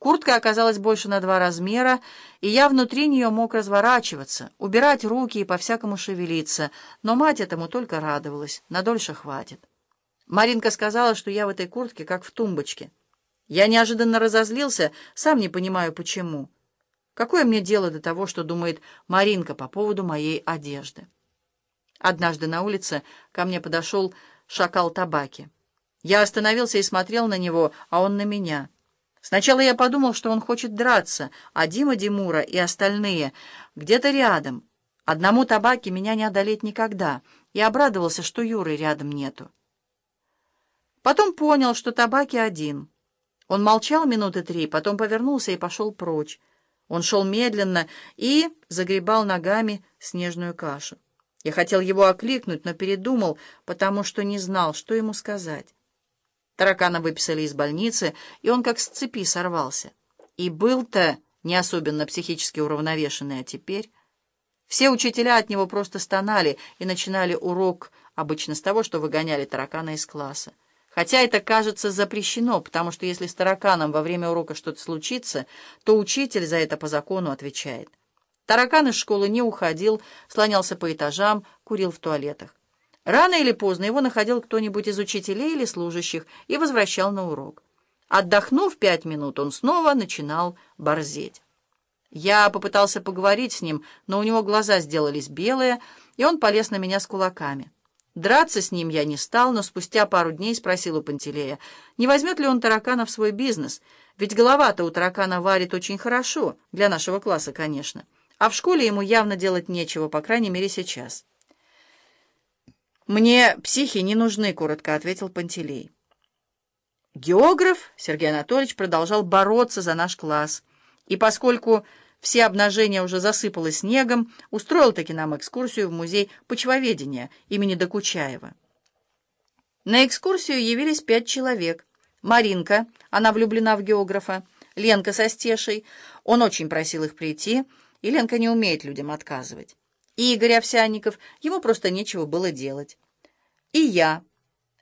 Куртка оказалась больше на два размера, и я внутри нее мог разворачиваться, убирать руки и по-всякому шевелиться, но мать этому только радовалась, надольше хватит. Маринка сказала, что я в этой куртке как в тумбочке. Я неожиданно разозлился, сам не понимаю, почему. Какое мне дело до того, что думает Маринка по поводу моей одежды? Однажды на улице ко мне подошел шакал табаки. Я остановился и смотрел на него, а он на меня. Сначала я подумал, что он хочет драться, а Дима Димура и остальные где-то рядом. Одному табаки меня не одолеть никогда, и обрадовался, что Юры рядом нету. Потом понял, что табаки один. Он молчал минуты три, потом повернулся и пошел прочь. Он шел медленно и загребал ногами снежную кашу. Я хотел его окликнуть, но передумал, потому что не знал, что ему сказать. Таракана выписали из больницы, и он как с цепи сорвался. И был-то не особенно психически уравновешенный, а теперь... Все учителя от него просто стонали и начинали урок обычно с того, что выгоняли таракана из класса. Хотя это, кажется, запрещено, потому что если с тараканом во время урока что-то случится, то учитель за это по закону отвечает. Таракан из школы не уходил, слонялся по этажам, курил в туалетах. Рано или поздно его находил кто-нибудь из учителей или служащих и возвращал на урок. Отдохнув пять минут, он снова начинал борзеть. Я попытался поговорить с ним, но у него глаза сделались белые, и он полез на меня с кулаками. Драться с ним я не стал, но спустя пару дней спросил у Пантелея, не возьмет ли он таракана в свой бизнес, ведь голова-то у таракана варит очень хорошо, для нашего класса, конечно а в школе ему явно делать нечего, по крайней мере, сейчас. «Мне психи не нужны», — коротко ответил Пантелей. Географ Сергей Анатольевич продолжал бороться за наш класс, и поскольку все обнажения уже засыпало снегом, устроил таки нам экскурсию в музей почвоведения имени Докучаева. На экскурсию явились пять человек. Маринка, она влюблена в географа, Ленка со Стешей, он очень просил их прийти — и Ленка не умеет людям отказывать. И Игорь Овсянников, ему просто нечего было делать. И я.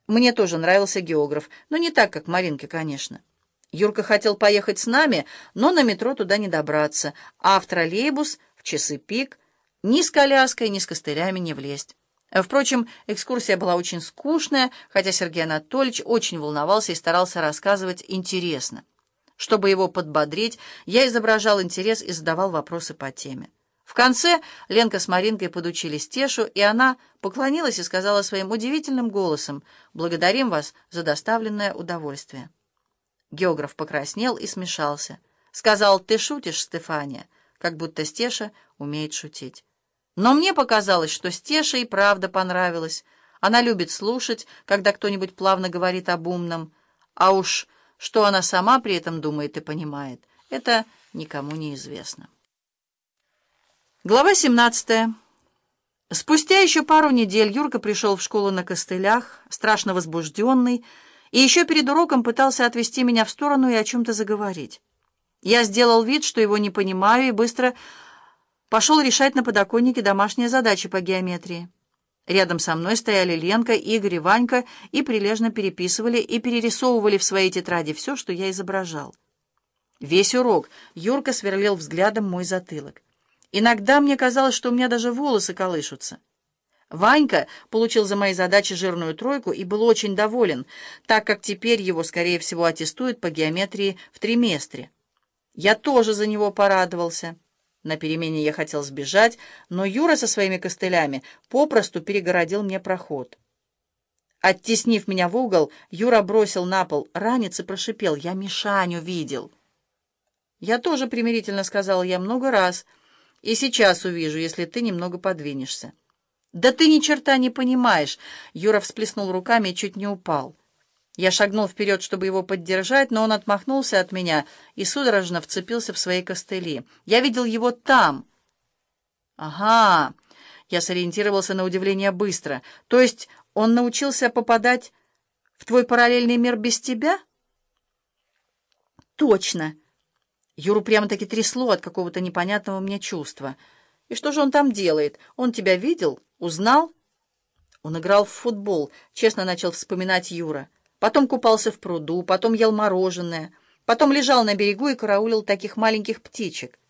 Мне тоже нравился географ, но не так, как Маринке, конечно. Юрка хотел поехать с нами, но на метро туда не добраться, а в троллейбус, в часы пик, ни с коляской, ни с костылями не влезть. Впрочем, экскурсия была очень скучная, хотя Сергей Анатольевич очень волновался и старался рассказывать интересно. Чтобы его подбодрить, я изображал интерес и задавал вопросы по теме. В конце Ленка с Маринкой подучили Стешу, и она поклонилась и сказала своим удивительным голосом «Благодарим вас за доставленное удовольствие». Географ покраснел и смешался. Сказал «Ты шутишь, Стефания», как будто Стеша умеет шутить. Но мне показалось, что Стеше и правда понравилось. Она любит слушать, когда кто-нибудь плавно говорит об умном, а уж... Что она сама при этом думает и понимает, это никому не известно. Глава 17. Спустя еще пару недель Юрка пришел в школу на костылях, страшно возбужденный, и еще перед уроком пытался отвести меня в сторону и о чем-то заговорить. Я сделал вид, что его не понимаю, и быстро пошел решать на подоконнике домашние задачи по геометрии. Рядом со мной стояли Ленка, Игорь и Ванька и прилежно переписывали и перерисовывали в своей тетради все, что я изображал. Весь урок Юрка сверлил взглядом мой затылок. Иногда мне казалось, что у меня даже волосы колышутся. Ванька получил за мои задачи жирную тройку и был очень доволен, так как теперь его, скорее всего, аттестуют по геометрии в триместре. Я тоже за него порадовался. На перемене я хотел сбежать, но Юра со своими костылями попросту перегородил мне проход. Оттеснив меня в угол, Юра бросил на пол ранец и прошипел. «Я Мишаню видел». «Я тоже примирительно сказал я много раз, и сейчас увижу, если ты немного подвинешься». «Да ты ни черта не понимаешь!» Юра всплеснул руками и чуть не упал. Я шагнул вперед, чтобы его поддержать, но он отмахнулся от меня и судорожно вцепился в свои костыли. Я видел его там. Ага, я сориентировался на удивление быстро. То есть он научился попадать в твой параллельный мир без тебя? Точно. Юру прямо-таки трясло от какого-то непонятного мне чувства. И что же он там делает? Он тебя видел? Узнал? Он играл в футбол, честно начал вспоминать Юра. Потом купался в пруду, потом ел мороженое. Потом лежал на берегу и караулил таких маленьких птичек.